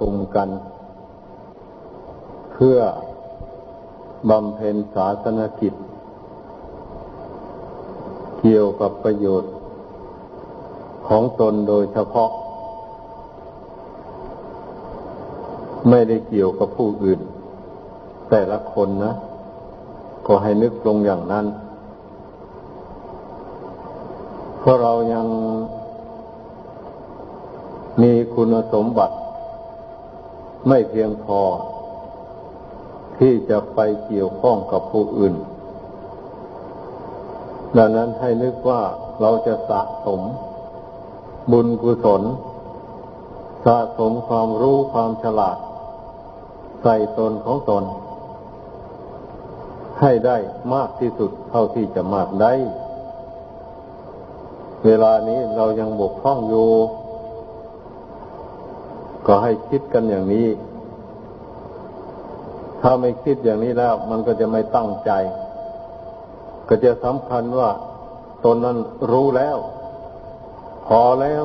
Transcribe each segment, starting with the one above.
ชุมกัน เพื่อบำเพ็ญศาสนกิจ เกี่ยวกับประโยชน์ ของตนโดยเฉพาะ ไม่ได้เกี่ยวกับผู้อื่น แต่ละคนนะ ก็ให้นึกลงอย่างนั้น เพราะเรายังมีคุณสมบัติ ไม่เพียงพอ ที่จะไปเกี่ยวข้องกับผู้อื่น ดังนั้นให้นึกว่าเราจะสะสม บุญกุศล สะสมความรู้ความฉลาด ใส่ตนของตน ให้ได้มากที่สุดเท่าที่จะมากได้ เวลานี้เรายังบกพร่องอยู่ ก็ให้คิดกันอย่างนี้ ถ้าไม่คิดอย่างนี้แล้ว มันก็จะไม่ตั้งใจ ก็จะสำคัญว่าตนนั้นรู้แล้ว พอแล้ว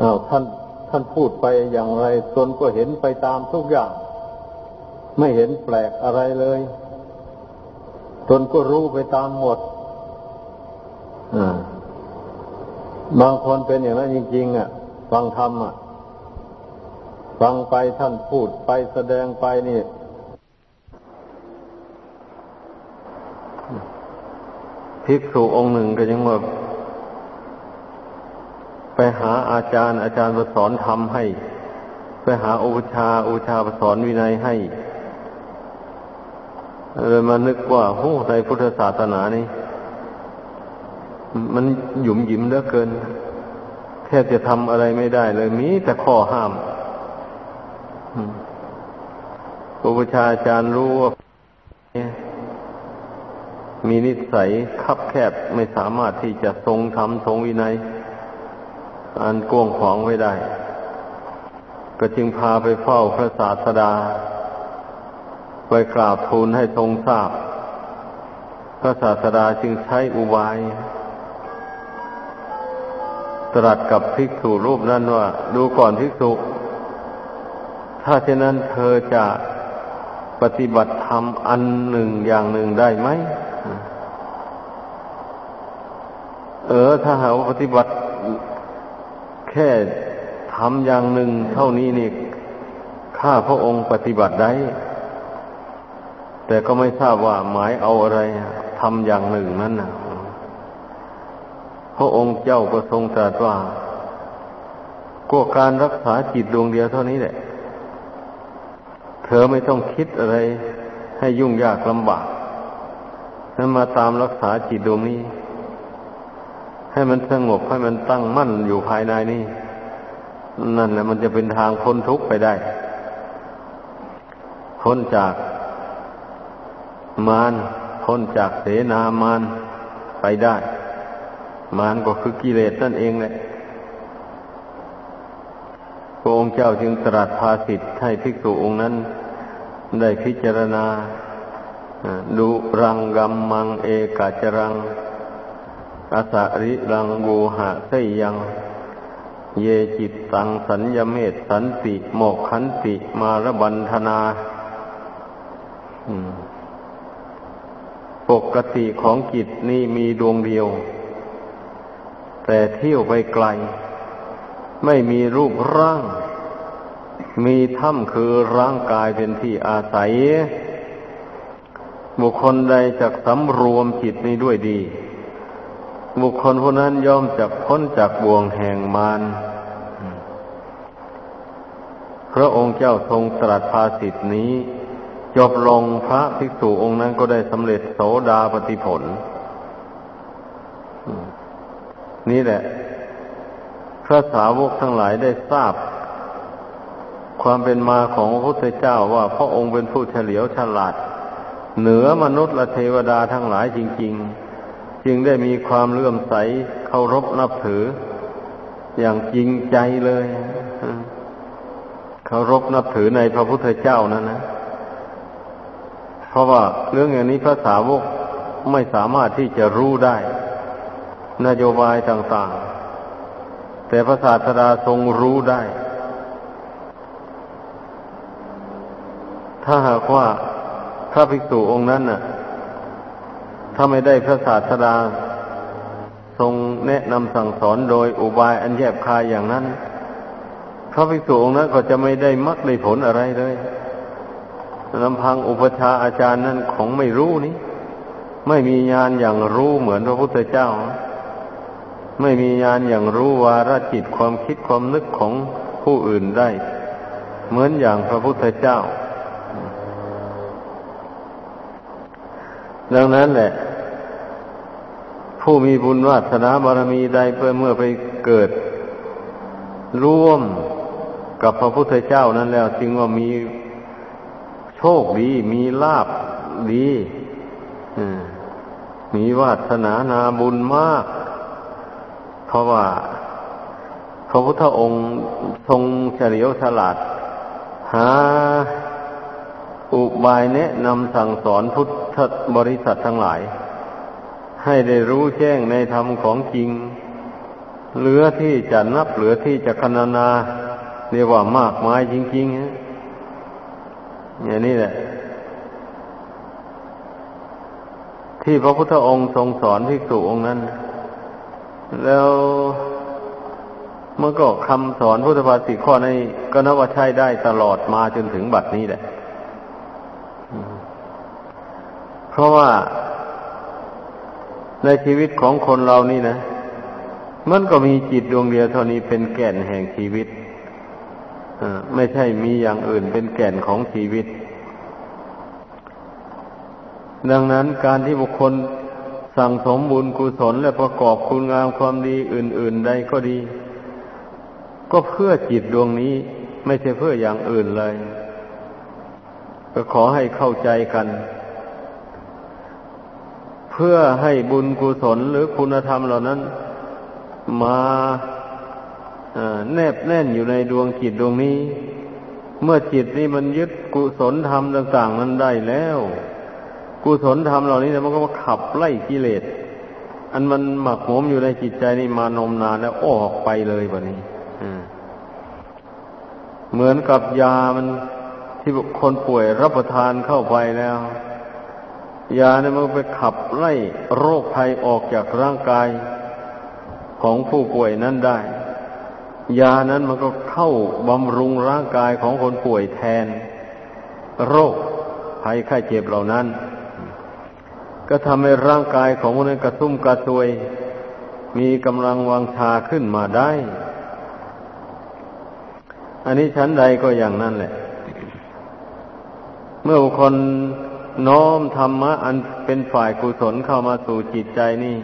อา้าวท่านท่านพูดไปอย่างไร ตนก็เห็นไปตามทุกอย่าง ไม่เห็นแปลกอะไรเลย ตนก็รู้ไปตามหมดบางคนเป็นอย่างนั้นจริง ๆ อะ ฟังธรรมอะ ฟังไปท่านพูดไปแสดงไปนี่ ภิกษุองค์หนึ่งก็ยังว่าไปหาอาจารย์ อาจารย์มาสอนธรรมให้ ไปหาอุชาอุชามาสอนวินัยให้เลยมานึกว่าโอ้ในพุทธศาสนานี่ มันหยุมหยิมเหลือเกิน แทบจะทำอะไรไม่ได้เลยมีแต่ข้อห้ามอุปชาอาจารย์รู้ว่ามีนิสัยคับแคบไม่สามารถที่จะทรงธรรมทรงวินัย อันกวงขวางไว้ได้ ก็จึงพาไปเฝ้าพระศาสดา ไปกราบทูลให้ทรงทราบ พระศาสดาจึงใช้อุบาย ตรัสกับภิกษุรูปนั้นว่า ดูก่อนภิกษุ ถ้าเช่นนั้นเธอจะปฏิบัติธรรมอันหนึ่งอย่างหนึ่งได้ไหม เออ ถ้าหาว่าปฏิบัติแค่ทำอย่างหนึ่งเท่านี้นี่ข้าพระองค์ปฏิบัติได้ แต่ก็ไม่ทราบว่าหมายเอาอะไรทำอย่างหนึ่งนั้นนะ พระองค์เจ้าก็ทรงตรัสว่าก็การรักษาจิตดวงเดียวเท่านี้แหละ เธอไม่ต้องคิดอะไรให้ยุ่งยากลำบากนั้นมาตามรักษาจิตดวงนี้ ให้มันสงบให้มันตั้งมั่นอยู่ภายในนี่ นั่นแหละมันจะเป็นทางพ้นทุกข์ไปได้ พ้นจากมารพ้นจากเสนามารไปได้ มารก็คือกิเลสนั่นเองแหละพระองค์เจ้าจึงตรัสภาสิทธิ์ให้ภิกษุองค์นั้น ได้พิจารณาดูรังกัมมังเอกาจรังอาสาริรังบูหะไสยัง เยจิตตังสัญญเมตสันติโมกขันติมารบันธนาปกติของจิตนี่มีดวงเดียว แต่เที่ยวไปไกล ไม่มีรูปร่าง มีถ้ำคือร่างกายเป็นที่อาศัย บุคคลใดจะสำรวมจิตนี้ด้วยดี บุคคลผู้นั้นย่อมจะพ้นจากบ่วงแห่งมารพระองค์เจ้าทรงตรัสภาสิทธินี้ จบลงพระภิกษุองค์นั้นก็ได้สำเร็จโสดาปฏิผล นี่แหละ พระสาวกทั้งหลายได้ทราบ ความเป็นมาของพระพุทธเจ้าว่าพระองค์เป็นผู้เฉลียวฉลาด เหนือมนุษย์และเทวดาทั้งหลายจริง ๆ จึงได้มีความเลื่อมใสเคารพนับถือ อย่างจริงใจเลยเคารพนับถือในพระพุทธเจ้านั้นนะเพราะว่าเรื่องอย่างนี้พระสาวกไม่สามารถที่จะรู้ได้ นโยบายต่างๆ แต่พระศาสดาทรงรู้ได้ ถ้าหากว่าพระภิกษุองค์นั้นน่ะ ถ้าไม่ได้พระศาสดาทรงแนะนำสั่งสอนโดยอุบายอันแยบคายอย่างนั้น พระภิกษุองค์นั้นก็จะไม่ได้มรรคได้ผลอะไรเลยลำพังอุปชาอาจารย์นั้นของไม่รู้นี้ ไม่มีญาณอย่างรู้เหมือนพระพุทธเจ้า ไม่มีญาณอย่างรู้วาระจิตความคิดความนึกของผู้อื่นได้ เหมือนอย่างพระพุทธเจ้า ดังนั้นแหละ ผู้มีบุญวาสนาบารมีใดเพื่อเมื่อไปเกิด ร่วมกับพระพุทธเจ้านั้นแล้วจึงว่ามีโชคดีมีลาบดีมีวาสนานาบุญมาก ราะว่าพระพุทธองค์ทรงเฉลียวฉลาด หาอุบายแนะนำสั่งสอนพุทธบริษัททั้งหลาย ให้ได้รู้แจ้งในธรรมของจริง เหลือที่จะนับเหลือที่จะคณนาเรียกว่ามากมายจริงๆอย่างนี้แหละ ที่พระพุทธองค์ทรงสอนภิกษุองค์นั้น แล้วเมื่อก็คำสอนพุทธภาษิตข้อในก็นับว่าใช้ได้ตลอดมาจนถึงบัดนี้แหละ เพราะว่าในชีวิตของคนเรานี่นะ มันก็มีจิตดวงเดียวเท่านี้เป็นแก่นแห่งชีวิตไม่ใช่มีอย่างอื่นเป็นแก่นของชีวิต ดังนั้นการที่บุคคล สั่งสมบุญกุศลและประกอบคุณงามความดีอื่น ๆ ใดก็ดี ก็เพื่อจิตดวงนี้ไม่ใช่เพื่ออย่างอื่นเลย ก็ขอให้เข้าใจกัน เพื่อให้บุญกุศลหรือคุณธรรมเหล่านั้น มาแนบแน่นอยู่ในดวงจิตดวงนี้ เมื่อจิตนี้มันยึดกุศลธรรมต่าง ๆ นั้นได้แล้ว กุศลธรรมเหล่านี้มันก็มาขับไล่กิเลส อันมันหมักหมมอยู่ในจิตใจนี่มานมนานแล้วออกไปเลยแบบนี้เหมือนกับยามันที่คนป่วยรับประทานเข้าไปแล้ว ยาเนี่ยมันไปขับไล่โรคภัยออกจากร่างกายของผู้ป่วยนั้นได้ ยานั้นมันก็เข้าบำรุงร่างกายของคนป่วยแทน โรคภัยไข้เจ็บเหล่านั้น ก็ทำให้ร่างกายของคนนั้นกระตุ้มกระซวย มีกำลังวังชาขึ้นมาได้ อันนี้ชั้นใดก็อย่างนั้นแหละ เมื่อบุคคลน้อมธรรมะ อันเป็นฝ่ายกุศลเข้ามาสู่จิตใจนี่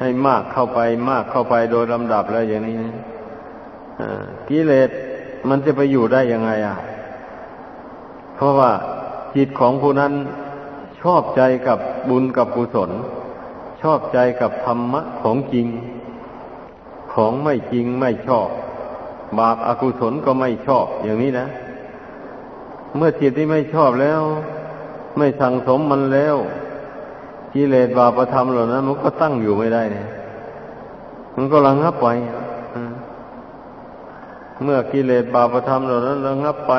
ให้มากเข้าไปมากเข้าไปโดยลำดับแล้วอย่างนี้นะกิเลสมันจะไปอยู่ได้ยังไงอะ เพราะว่าจิตของผู้นั้น ชอบใจกับบุญกับกุศล ชอบใจกับธรรมะของจริง ของไม่จริงไม่ชอบ บาปอากุศลก็ไม่ชอบอย่างนี้นะ เมื่อจิตที่ไม่ชอบแล้ว ไม่สั่งสมมันแล้วกิเลสบาปธรรมเหล่านั้น มันก็ตั้งอยู่ไม่ได้เนี่ยมันก็ลังงับไปเมื่อกิเลสบาปธรรมเหล่านั้นระงับไป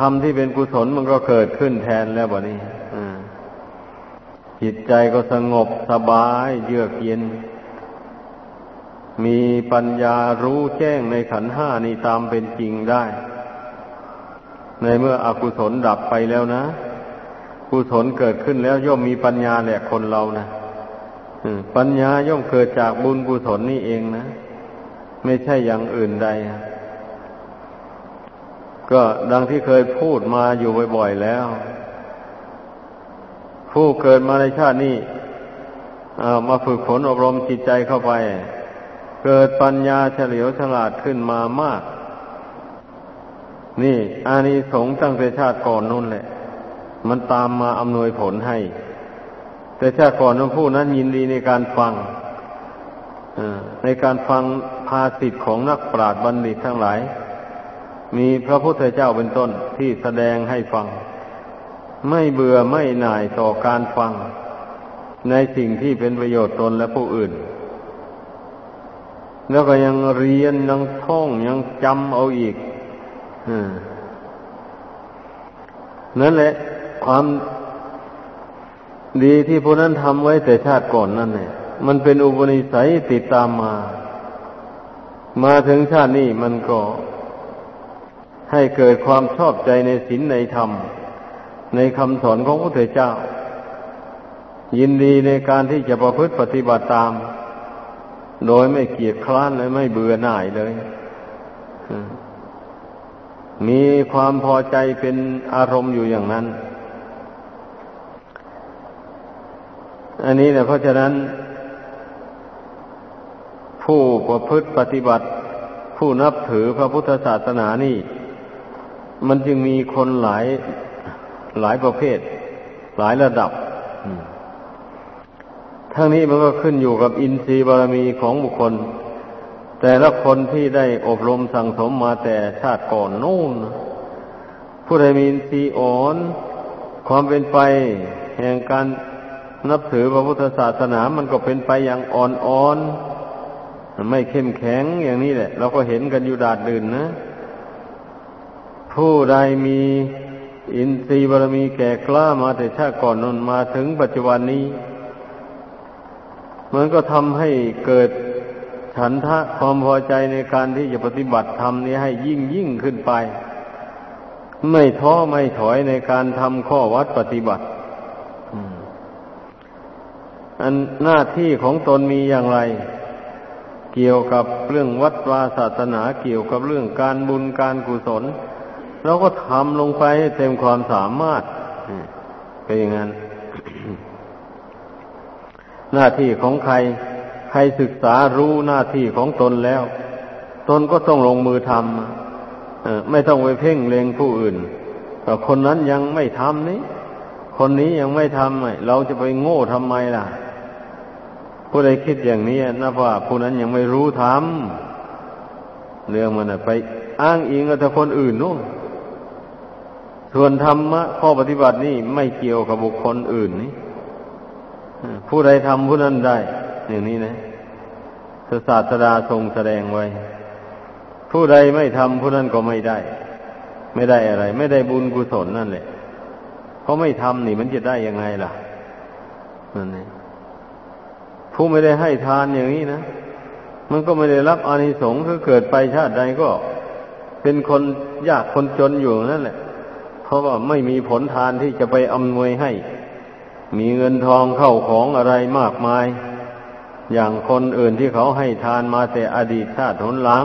รรมที่เป็นกุศลมันก็เกิดขึ้นแทนแล้วบ่นี้จิตใจก็สงบสบายเยือกเย็น มีปัญญารู้แจ้งในขันห้านี้ตามเป็นจริงได้ ในเมื่ออกุศลดับไปแล้วนะ กุศลเกิดขึ้นแล้วย่อมมีปัญญาแหละคนเรานะปัญญาย่อมเกิดจากบุญกุศลนี่เองนะ ไม่ใช่อย่างอื่นใด ก็ดังที่เคยพูดมาอยู่บ่อยๆแล้ว ผู้เกิดมาในชาตินี้มาฝึกฝนอบรมจิตใจเข้าไป เกิดปัญญาเฉลียวฉลาดขึ้นมามาก นี่อานิสงส์ตั้งแต่ชาติก่อนนู่นแหละ มันตามมาอำนวยผลให้ แต่ชาติก่อนนั้นผู้นั้นยินดีในการฟังในการฟังภาสิทธิ์ของนักปราชญ์บัณฑิตทั้งหลาย มีพระพุทธเจ้าเป็นต้นที่แสดงให้ฟัง ไม่เบื่อไม่หน่ายต่อการฟัง ในสิ่งที่เป็นประโยชน์ตนและผู้อื่น แล้วก็ยังเรียนยังท่องยังจำเอาอีกนั่นแหละ ความดีที่ผู้นั้นทำไว้แต่ชาติก่อนนั่นเนี่ยมันเป็นอุปนิสัยติดตามมา มาถึงชาตินี้มันก็ ให้เกิดความชอบใจในศีลในธรรม ในคำสอนของพระพุทธเจ้า ยินดีในการที่จะประพฤติปฏิบัติตาม โดยไม่เกียจคร้านและไม่เบื่อหน่ายเลย มีความพอใจเป็นอารมณ์อยู่อย่างนั้น อันนี้เนี่ยเพราะฉะนั้น ผู้ประพฤติปฏิบัติผู้นับถือพระพุทธศาสนานี่ มันจึงมีคนหลายหลายประเภท หลายระดับ ทั้งนี้มันก็ขึ้นอยู่กับอินทรีย์บารมีของบุคคล แต่ละคนที่ได้อบรมสั่งสมมาแต่ชาติก่อนนู่น ผู้ใดมีอินทรีย์อ่อน ความเป็นไปแห่งการนับถือพระพุทธศาสนามันก็เป็นไปอย่างอ่อนๆไม่เข้มแข็งอย่างนี้แหละ เราก็เห็นกันอยู่ดาดดื่นนะ ผู้ใดมีอินทรีย์บารมีแก่กล้ามาแต่ชาติก่อนนนมาถึงปัจจุบันนี้ มันก็ทำให้เกิดฉันทะความพอใจในการที่จะปฏิบัติธรรมนี้ให้ยิ่งยิ่งขึ้นไป ไม่ท้อไม่ถอยในการทำข้อวัดปฏิบัติอันหน้าที่ของตนมีอย่างไร เกี่ยวกับเรื่องวัดวาศาสนาเกี่ยวกับเรื่องการบุญการกุศล เราก็ทำลงไปให้เต็มความสามารถเป็นอย่างนั้น หน้าที่ของใคร ใครศึกษารู้หน้าที่ของตนแล้ว ตนก็ต้องลงมือทำไม่ต้องไปเพ่งเลงผู้อื่นแต่คนนั้นยังไม่ทำนี้คนนี้ยังไม่ทำเราจะไปโง่ทำไมล่ะ ผู้ใดคิดอย่างนี้นะว่าผู้นั้นยังไม่รู้ทำเรื่องมันไปอ้างอิงกับคนอื่นนู่น ส่วนธรรมะข้อปฏิบัตินี่ไม่เกี่ยวกับบุคคลอื่นนี่ผู้ใดทำผู้นั้นได้ อย่างนี้นะศาสดาทรงแสดงไว้ ผู้ใดไม่ทำผู้นั้นก็ไม่ได้ ไม่ได้อะไร ไม่ได้บุญกุศลนั่นแหละเพราะไม่ทำนี่มันจะได้ยังไงล่ะนั่นเองผู้ไม่ได้ให้ทานอย่างนี้นะมันก็ไม่ได้รับอานิสงส์คือเกิดไปชาติใดก็ เป็นคนยากคนจนอยู่นั่นแหละ เพราะว่าไม่มีผลทานที่จะไปอำนวยให้ มีเงินทองเข้าของอะไรมากมาย อย่างคนอื่นที่เขาให้ทานมาแต่อดีตชาติหนหลัง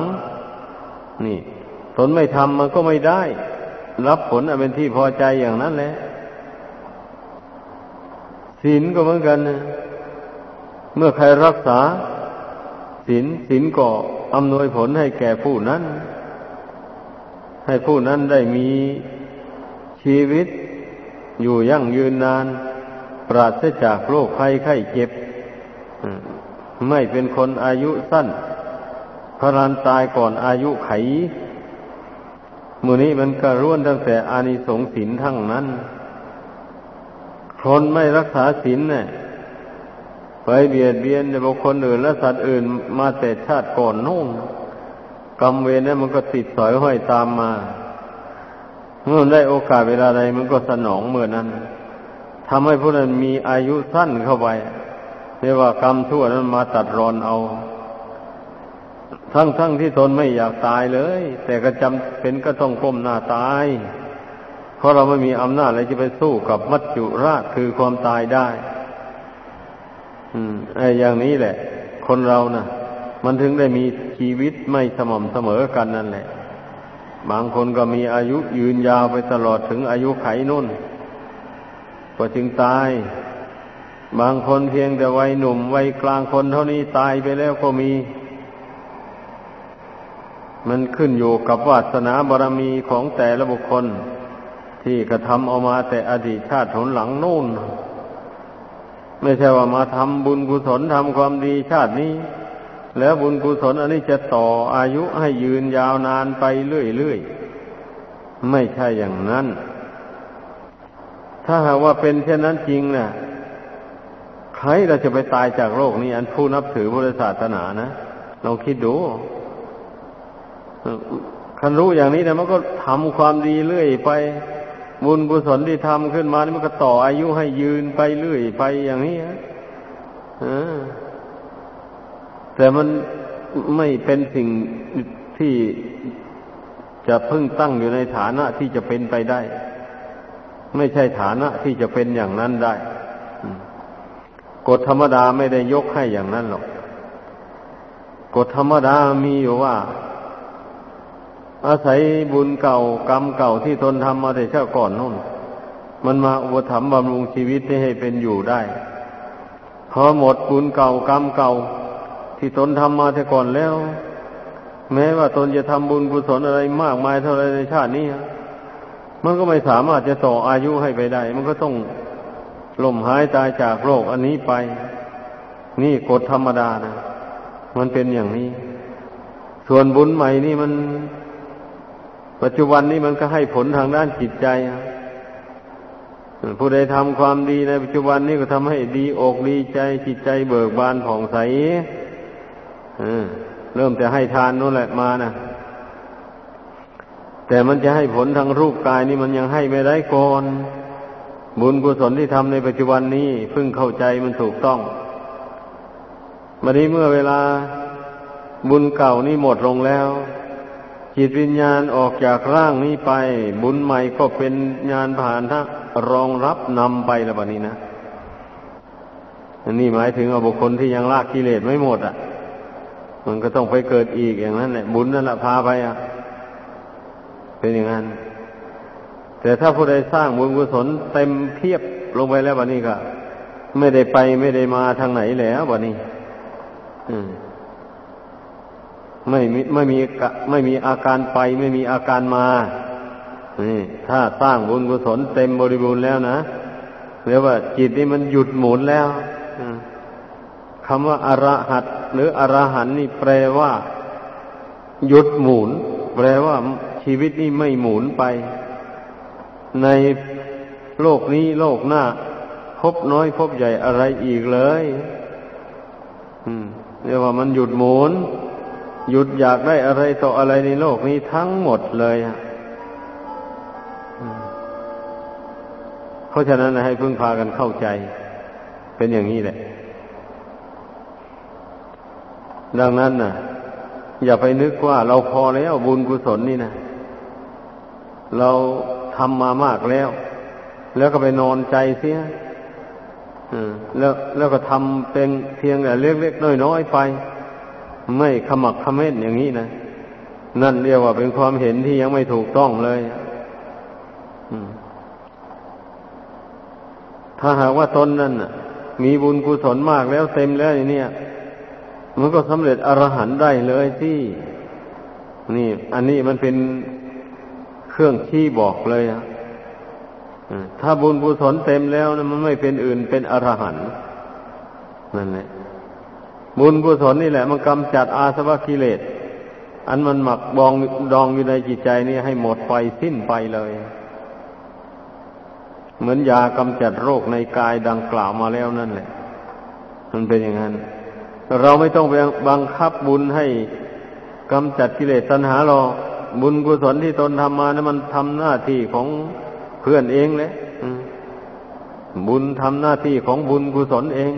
นี่ตนไม่ทำมันก็ไม่ได้ รับผลเป็นที่พอใจอย่างนั้นแหละศีลก็เหมือนกันนะเมื่อใครรักษาศีลศีลก็อำนวยผลให้แก่ผู้นั้น ให้ผู้นั้นได้มี ชีวิตอยู่ยั่งยืนนาน ปราศจากโรคภัยไข้เจ็บ ไม่เป็นคนอายุสั้นพรันตายก่อนอายุไขมือนี้มันกระร่วนตั้งแต่อานิสงส์ศีลทั้งนั้น คนไม่รักษาศีลเนี่ยไปเบียดเบียนบุคคลอื่นและสัตว์อื่นมาแต่ชาติก่อนนู่นกรรมเวรเนี่ยมันก็ติดสอยห้อยตามมา เมื่อได้โอกาสเวลาใดมันก็สนองเมื่อนั้นทำให้ผู้นั้นมีอายุสั้นเข้าไปเรียกว่ากรรมชั่วนั้นมาตัดรอนเอา ทั้งๆทที่ทนไม่อยากตายเลย แต่ก็จำเป็นก็ต้องก้มหน้าตาย เพราะเราไม่มีอำนาจอะไรจะไปสู้กับมัจจุราชคือความตายได้ อืมไอ้อย่างนี้แหละ คนเรานะ่ะ มันถึงได้มีชีวิตไม่สม่ำเสมอกันนั่นแหละ บางคนก็มีอายุยืนยาวไปตลอดถึงอายุไขนุ่นก็จึงตาย บางคนเพียงแต่วัยหนุ่มวัยกลางคนเท่านี้ตายไปแล้วก็มี มันขึ้นอยู่กับวาสนาบารมีของแต่ละบุคคล ที่กระทำออกมาแต่อดีตชาติหนหลังนู่น ไม่ใช่ว่ามาทำบุญกุศลทำความดีชาตินี้ แล้วบุญกุศลอันนี้จะต่ออายุให้ยืนยาวนานไปเรื่อยๆ ไม่ใช่อย่างนั้น ถ้าหากว่าเป็นเช่นนั้นจริงนะ่ะ ใครเราจะไปตายจากโลกนี้ อันผู้นับถือพุทธศาสนานะลองคิดดูคันรู้อย่างนี้นะมันก็ทำความดีเรื่อยไป บุญกุศลที่ทำขึ้นมานี่มันก็ต่ออายุให้ยืนไปเรื่อยไปอย่างนี้ แต่มันไม่เป็นสิ่งที่จะพึ่งตั้งอยู่ในฐานะที่จะเป็นไปได้ ไม่ใช่ฐานะที่จะเป็นอย่างนั้นได้กฎธรรมดาไม่ได้ยกให้อย่างนั้นหรอกกฎธรรมดามีอยู่ว่า อาศัยบุญเก่ากรรมเก่าที่ตนทำมาแต่เช้าก่อนนู่น มันมาอุปถัมภ์บำรุงชีวิตให้เป็นอยู่ได้พอหมดบุญเก่ากรรมเก่า ที่ตนทำมาแต่ก่อนแล้ว แม้ว่าตนจะทำบุญกุศลอะไรมากมายเท่าไรในชาตินี้มันก็ไม่สามารถจะต่ออายุให้ไปได้ มันก็ต้องล่มหายตายจากโลกอันนี้ไป นี่กฎธรรมดานะ มันเป็นอย่างนี้ ส่วนบุญใหม่นี่มัน ปัจจุบันนี้มันก็ให้ผลทางด้านจิตใจผู้ใดทำความดีในปัจจุบันนี้ก็ทำให้ดีอกดีใจจิตใจเบิกบานผ่องใส เริ่มจะให้ทานนู่นแหละมานะแต่มันจะให้ผลทางรูปกายนี่มันยังให้ไม่ได้ก่อนบุญกุศลที่ทำในปัจจุบันนี้เพิ่งเข้าใจมันถูกต้องวันนี้เมื่อเวลาบุญเก่านี่หมดลงแล้ว จิตวิญญาณออกจากร่างนี้ไป บุญใหม่ก็เป็นญาณผ่านทะรองรับนำไปแล้วบัดนี้นะอันนี้หมายถึงบุคคลที่ยังลากกิเลสไม่หมดอะ มันก็ต้องไปเกิดอีกอย่างนั้นแหละบุญนั่นแหละพาไปอะ เป็นอย่างนั้น แต่ถ้าผู้ใดสร้างบุญกุศลเต็มเพียบลงไปแล้วบัดนี้ก็ ไม่ได้ไปไม่ได้มาทางไหนแล้วบัดนี้ไม่มีไม่มีไม่มีอาการไป ไม่มีอาการมานี่ถ้าสร้างบุญกุศลเต็มบริบูรณ์แล้วนะเรียกว่าจิตนี่มันหยุดหมุนแล้ว คำว่าอรหัตหรืออรหันนี่แปลว่า หยุดหมุน แปลว่าชีวิตนี่ไม่หมุนไป ในโลกนี้โลกหน้า พบน้อยพบใหญ่อะไรอีกเลยเรียกว่ามันหยุดหมุน หยุดอยากได้อะไรต่ออะไรในโลกนี้ทั้งหมดเลยอะราะฉะนั้นให้พึ่งพากันเข้าใจ เป็นอย่างนี้แหละ ดังนั้นนะอย่าไปนึกว่าเราพอแล้วบุญกุศลนี่นะเราทำมามากแล้ว แล้วก็ไปนอนใจเสียแล้วแล้วก็ทำเป็นเพียงแต่เล็กๆน้อยๆไป ไม่ขมักขม้นอย่างนี้นะนั่นเรียกว่าเป็นความเห็นที่ยังไม่ถูกต้องเลยถ้าหากว่าตนนั้นมีบุญกุศลมากแล้วเต็มแล้วอย่างนี้ มันก็สำเร็จอรหันได้เลยที่นี่ อันนี้มันเป็นเครื่องชี้บอกเลยอะถ้าบุญกุศลเต็มแล้วนะมันไม่เป็นอื่นเป็นอรหันต์นั่นแหละบุญกุศลนี่แหละ มันกำจัดอาสวะกิเลสอันมันหมักบองดองอยู่ในจิตใจนี่ให้หมดไปสิ้นไปเลย เหมือนยากำจัดโรคในกายดังกล่าวมาแล้วนั่นแหละ มันเป็นอย่างนั้น เราไม่ต้องไปบังคับบุญให้กำจัดกิเลสตัณหาเราบุญกุศลที่ตนทำมานะั้นมันทำหน้าที่ของเพื่อนเองเลยบุญทำหน้าที่ของบุญกุศลเอง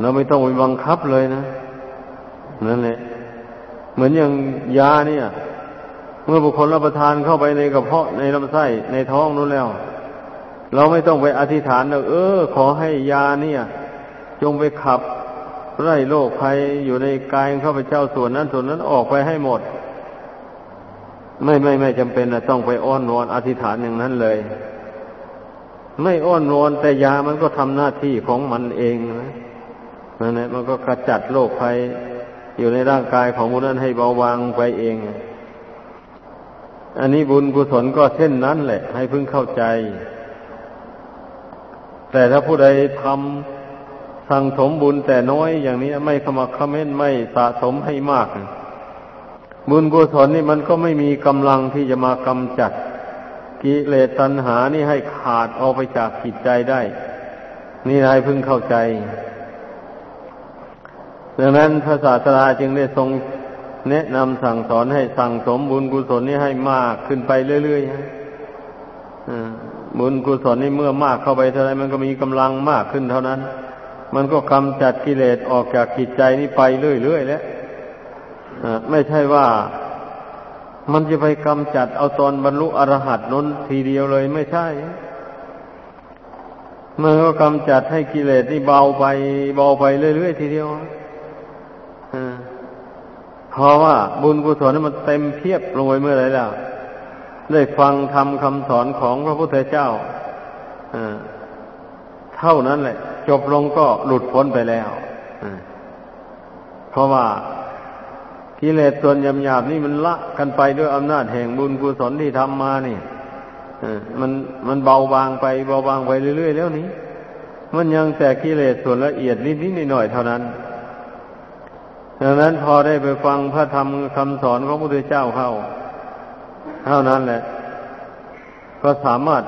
เราไม่ต้องไปบังคับเลยนะนั่นแหละเหมือนอย่างยาเนี่ย เมื่อบุคคลรับประทานเข้าไปในกระเพาะในลำไส้ในท้องนู้นแล้ว เราไม่ต้องไปอธิษฐานเออ ขอให้ยาเนี่ย จงไปขับ ไล่โรคภัยอยู่ในกายข้าพเจ้าส่วนนั้นส่วนนั้นออกไปให้หมด ไม่ไม่ไม่จำเป็นนะต้องไปอ้อนวอนอธิษฐานอย่างนั้นเลย ไม่อ้อนวอนแต่ยามันก็ทำหน้าที่ของมันเองนะนั่นแหละมันก็กระจัดโรคภัยอยู่ในร่างกายของมุนั้นให้เบาบางไปเอง อันนี้บุญกุศลก็เช่นนั้นแหละ ให้พึงเข้าใจ แต่ถ้าผู้ใดทำ สั่งสมบุญแต่น้อยอย่างนี้ไม่ขมักขม้นไม่สะสมให้มาก บุญกุศลนี่มันก็ไม่มีกำลังที่จะมากำจัด กิเลสตัณหานี่ให้ขาดออกไปจากจิตใจได้ นี่นายพึงเข้าใจ ดังนั้นพระศาสดาจึงได้ทรงแนะนำสั่งสอนให้สั่งสมบุญกุศลนี้ให้มากขึ้นไปเรื่อยๆบุญกุศลนี่เมื่อมากเข้าไปเท่าไรมันก็มีกำลังมากขึ้นเท่านั้น มันก็กำจัดกิเลสออกจากจิตใจนี้ไปเรื่อยๆแล้วไม่ใช่ว่ามันจะไปกำจัดเอาตอนบรรลุอรหัตนนทีเดียวเลยไม่ใช่ มันก็กำจัดให้กิเลสนี่เบาไป เบาไปเรื่อยๆทีเดียวเพราะว่าบุญกุศลนั้นมันเต็มเพียบลงไปเมื่อไรแล้วได้ฟังทำคำสอนของพระพุทธเจ้าเท่านั้นแหละ จบลงก็หลุดพ้นไปแล้วเพราะว่ากิเลสส่วนหยาบๆนี่มันละกันไปด้วยอำนาจแห่งบุญกุศลที่ทำมานี่มันมันเบาบางไปเบาบางไปเรื่อยๆแล้วนี้ มันยังแต่กิเลสส่วนละเอียดนิดๆหน่อยๆเท่านั้น ดังนั้นพอได้ไปฟังพระธรรมคำสอนของพระพุทธเจ้าเข้า เท่านั้นแหละ ก็สามารถ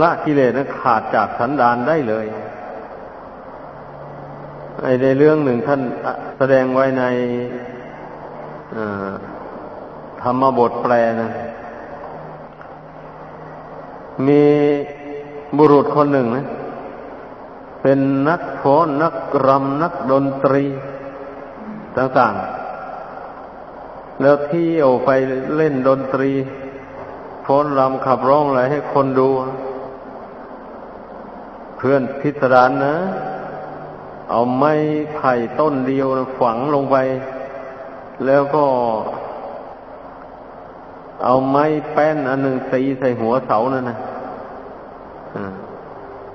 ละกิเลสนั้นขาดจากสันดานได้เลย ไอ้ในเรื่องหนึ่งท่านแสดงไว้ในธรรมบทแปลนะมีบุรุษคนหนึ่งนะ เป็นนักฟ้อนนักรำนักดนตรี ต่างๆ แล้วที่ยวไปเล่นดนตรีฟ้อนรำขับร้องอะไรให้คนดูเพื่อนพิสดารนะ เอาไม้ไผ่ต้นเดียวฝังลงไป แล้วก็เอาไม้แป้นอันหนึ่งตีใส่หัวเสานั่นนะ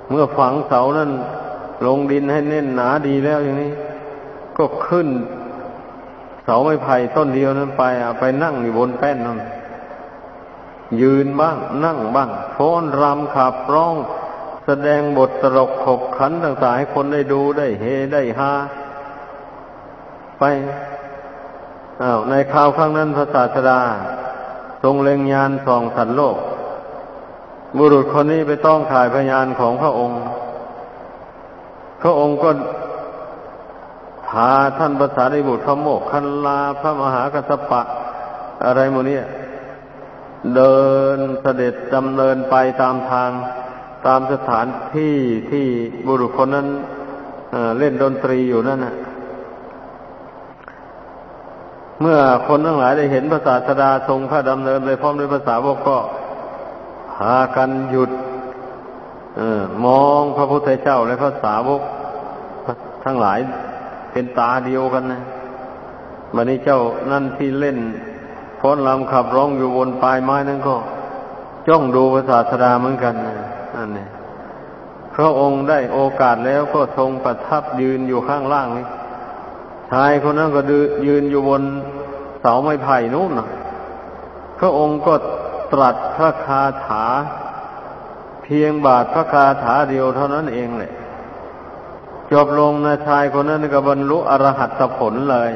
เมื่อฝังเสานั้นลงดินให้แน่นหนาดีแล้วอย่างนี้ ก็ขึ้น เสาไม้ไผ่ต้นเดียวนั้นไปอะไปนั่งอยู่บนแป้นนั่นยืนบ้าง นั่งบ้างฟ้อนรำขับร้อง แสดงบทตลกขบขันต่างๆให้คนได้ดูได้เฮได้ฮาไปอ้าวในคราวครั้งนั้นพระศาสดา ทรงเล็งยานส่องสัตว์โลก บุรุษคนนี้ไปต้องถ่ายพยานของพระองค์ พระองค์ก็พาท่านภาษาในบุตรพระโมกขันลาพระมหากัสปะ อะไรโมนี้เดินเสด็จดำเนินไปตามทาง ตามสถานที่ที่บุรุษคนนั้นเล่นดนตรีอยู่นั่นนะเมื่อคนทั้งหลายได้เห็นพระศาสดาทรงพระดำเนินไปพร้อมด้วยภาษาวกก็พากันหยุดอมองพระพุทธเจ้าและพระสาวกทั้งหลายเป็นตาเดียวกันนะวันนี้เจ้านั่นที่เล่นพ้นลำขับร้องอยู่บนปลายไม้นั่นก็ จ้องดูพระศาสดาเหมือนกันนะ นั่นเนี่ยพระองค์ได้โอกาสแล้วก็ทรงประทับยืนอยู่ข้างล่างนี่ชายคนนั้นก็ยืนอยู่บนเสาไม้ไผ่นู่นนะพระองค์ก็ตรัสพระคาถา เพียงบาทพระคาถาเดียวเท่านั้นเองแหละจบลงนะชายคนนั้นก็บรรลุอรหัตผลเลย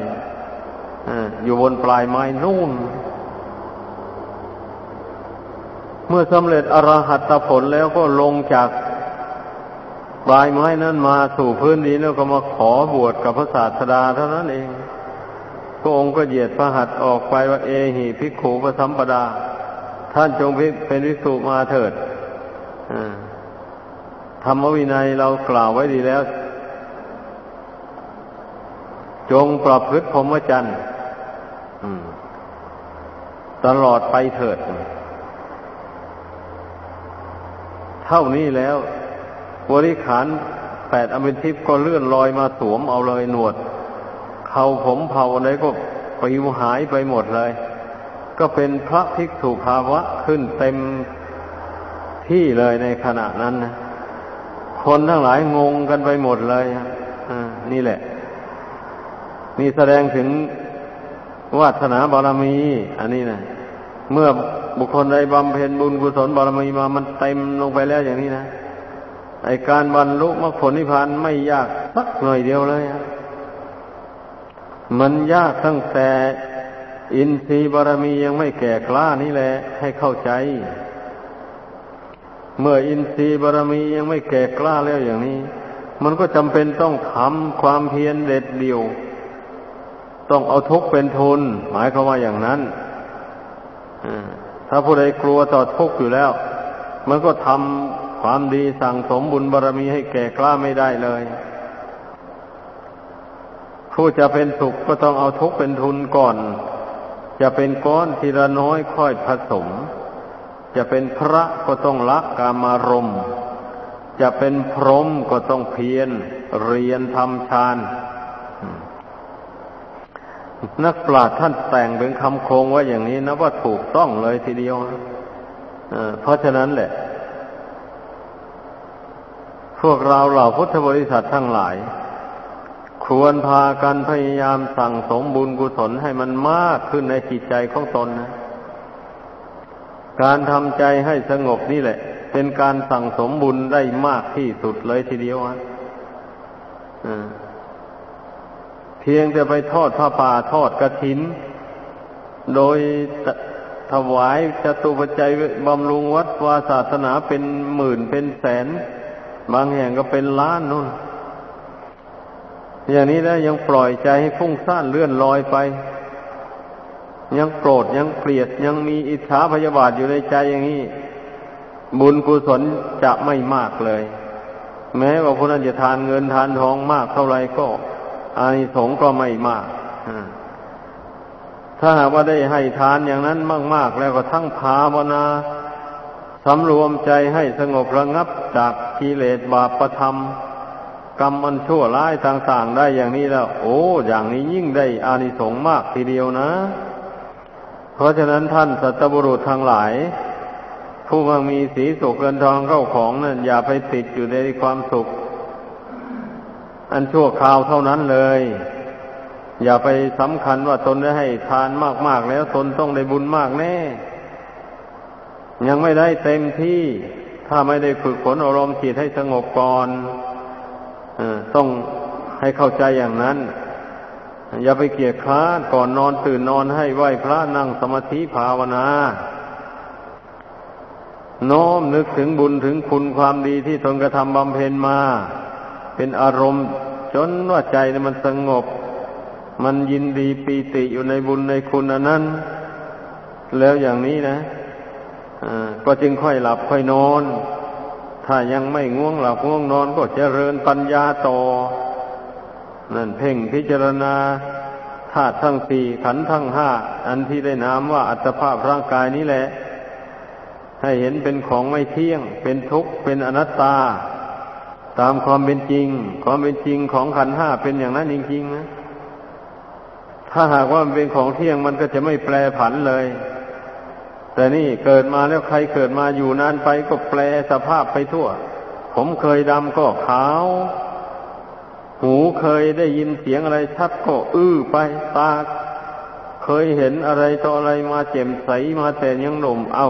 อยู่บนปลายไม้นู่น เมื่อสำเร็จอรหัตผลแล้วก็ลงจากปลายไม้นั้นมาสู่พื้นดินแล้วก็มาขอบวชกับพระศาสดาเท่านั้นเอง พระองค์ก็เหยียดพระหัตถ์ออกไปว่าเอหิภิกขุปสัมปดา ท่านจงเป็นวิสุมาเถิดธรรมวินัยเรากล่าวไว้ดีแล้ว จงประพฤติพรหมจรรย์ตลอดไปเถิด เท่านี้แล้วบริขารแปดอมิทิพก็เลื่อนลอยมาสวมเอาเลยหนวดเขาผมเผาอะไรก็ปลิวหายไปหมดเลย ก็เป็นพระภิกษุภาวะขึ้นเต็มที่เลยในขณะนั้นนะคนทั้งหลายงงกันไปหมดเลยอ่านี่แหละ นี่แสดงถึงวาสนาบารมี อันนี้นะ เมื่อบุคคลใดบำเพ็ญบุญกุศลบารมีมามันเต็มลงไปแล้วอย่างนี้นะไอการบรรลุมรรคผลนิพพานไม่ยากสักหน่อยเดียวเลยมันยากตั้งแต่อินทรีย์บารมียังไม่แก่กล้านี่แหละ ให้เข้าใจ เมื่ออินทรีย์บารมียังไม่แก่กล้าแล้วอย่างนี้ มันก็จำเป็นต้องทำความเพียรเด็ดเดี่ยว ต้องเอาทุกเป็นทุน หมายความว่าอย่างนั้น ถ้าผู้ใดกลัวต่อทุกข์อยู่แล้ว มันก็ทำความดีสั่งสมบุญบารรมีให้แก่กล้าไม่ได้เลย ผู้จะเป็นสุขก็ต้องเอาทุกข์เป็นทุนก่อน จะเป็นก้อนทีละน้อยค่อยผสม จะเป็นพระก็ต้องละกามารมณ์จะเป็นพรหมก็ต้องเพียรเรียนทำฌาน นักปราชญ์ท่านแต่งเป็นคำโครงว่าอย่างนี้นะว่าถูกต้องเลยทีเดียวเพราะฉะนั้นแหละ พวกเราเหล่าพุทธบริษัททั้งหลาย ควรพากันพยายามสั่งสมบุญกุศลให้มันมากขึ้นในจิตใจของตนนะ การทำใจให้สงบนี่แหละ เป็นการสั่งสมบุญได้มากที่สุดเลยทีเดียวอะ เพียงจะไปทอดผ้าป่าทอดกระถิน โดยถวายจตุปัจจัยบำรุงวัดวาศาสนาเป็นหมื่นเป็นแสน บางแห่งก็เป็นล้านนู่น อย่างนี้แล้วยังปล่อยใจให้ฟุ้งซ่านเลื่อนลอยไป ยังโกรธยังเกลียดยังมีอิจฉาพยาบาทอยู่ในใจอย่างนี้ บุญกุศลจะไม่มากเลย แม้ว่าคนนั้นจะทานเงินทานทองมากเท่าไรก็ อานิสงส์ก็ไม่มากถ้าหากว่าได้ให้ทานอย่างนั้นมาก ๆ แล้วก็ทั้งภาวนาสำรวมใจให้สงบระงับจากกิเลสบาปธรรม กรรมอันชั่วร้ายต่างๆได้อย่างนี้แล้ว โอ้ อย่างนี้ยิ่งได้อานิสงส์มากทีเดียวนะ เพราะฉะนั้นท่านสัตบุรุษทั้งหลาย ผู้มังมีสีสุขเงินทองเข้าของนั่นอย่าไปติดอยู่ในความสุข อันชั่วคราวเท่านั้นเลย อย่าไปสำคัญว่าตนได้ให้ทานมาก ๆ แล้วตนต้องได้บุญมากแน่ ยังไม่ได้เต็มที่ ถ้าไม่ได้ฝึกฝนอารมณ์จิตให้สงบก่อนต้องให้เข้าใจอย่างนั้น อย่าไปเกียดค้านก่อนนอนตื่นนอนให้ไหวพระนั่งสมาธิภาวนาโน้มนึกถึงบุญถึงคุณความดีที่ตนกระทำบำเพ็ญมา เป็นอารมณ์จนว่าใจมันสงบ มันยินดีปีติอยู่ในบุญในคุณอันนั้น แล้วอย่างนี้นะก็จึงค่อยหลับค่อยนอน ถ้ายังไม่ง่วงหลับง่วงนอนก็เจริญปัญญาต่อ นั่นเพ่งพิจารณาธาตุทั้งสี่ขันธ์ทั้งห้าอันที่ได้นามว่าอัตภาพร่างกายนี้แหละ ให้เห็นเป็นของไม่เที่ยง เป็นทุกข์เป็นอนัตตา ตามความเป็นจริง ความเป็นจริงของขันห้าเป็นอย่างนั้นจริงๆนะถ้าหากว่ามันเป็นของเที่ยงมันก็จะไม่แปรผันเลย แต่นี่เกิดมาแล้วใครเกิดมาอยู่นานไปก็แปลสภาพไปทั่ว ผมเคยดำก็ขาว หูเคยได้ยินเสียงอะไรชัดก็อื้อไปตาเคยเห็นอะไรต่ออะไรมาเจ็มใสมาแต่ยังหนุ่มเอา้า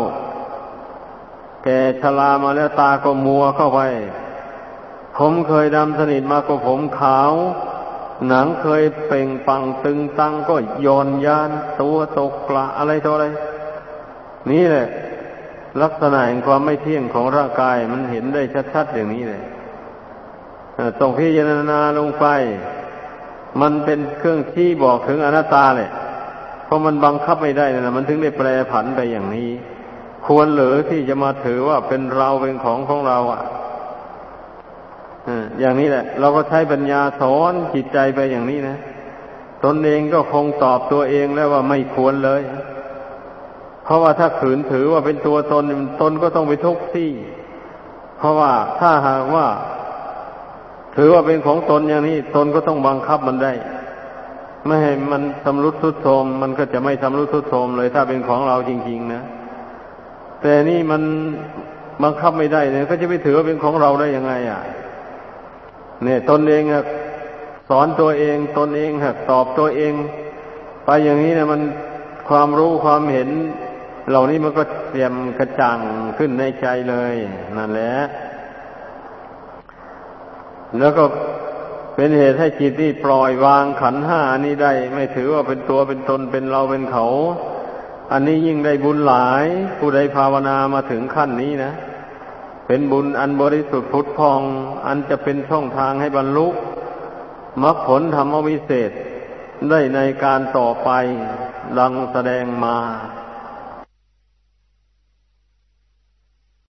แกชรามาแล้วตาก็มัวเข้าไป ผมเคยดำสนิทมาก็ผมขาว หนังเคยเป่งปังตึงตังก็ย่อนยานตัวตกกละอะไรตัวอะไร นี่แหละ ลักษณะแห่งความไม่เที่ยงของร่างกายมันเห็นได้ชัดๆอย่างนี้เลยต้องพิจารณาลงไป มันเป็นเครื่องชี้บอกถึงอนัตตาเลยเพราะมันบังคับไม่ได้นะมันถึงได้แปรผันไปอย่างนี้ ควรหรือที่จะมาถือว่าเป็นเราเป็นของของเรา อะ อย่างนี้แหละ เราก็ใช้ปัญญาสอนจิตใจไปอย่างนี้นะตนเองก็คงตอบตัวเองแล้วว่าไม่ควรเลย เพราะว่าถ้าขืนถือว่าเป็นตัวตนตนก็ต้องไปทุกข์ที่ เพราะว่าถ้าหากว่า ถือว่าเป็นของตนอย่างนี้ ตนก็ต้องบังคับมันได้ ไม่ให้มันสำรุดทุดโทมมันก็จะไม่สำรุดทุดโทมเลย ถ้าเป็นของเราจริง ๆ นะแต่นี่มันบังคับไม่ได้เนี่ยก็จะไปถือว่าเป็นของเราได้ยังไง อะ เนี่ยตนเองครับสอนตัวเองตนเองครับตอบตัวเอง ไปอย่างนี้เนี่ยมันความรู้ความเห็น เหล่านี้มันก็เตรียมกระจ่างขึ้นในใจเลย นั่นแหละแล้วก็เป็นเหตุให้จิตที่ปล่อยวางขันห้านี้ได้ ไม่ถือว่าเป็นตัวเป็นตนเป็นเราเป็นเขา อันนี้ยิ่งได้บุญหลาย ผู้ใดภาวนามาถึงขั้นนี้นะ เป็นบุญอันบริสุทธิ์พุทธพอง อันจะเป็นช่องทางให้บรรลุมรรคผลธรรมวิเศษได้ในการต่อไปดังแสดงมา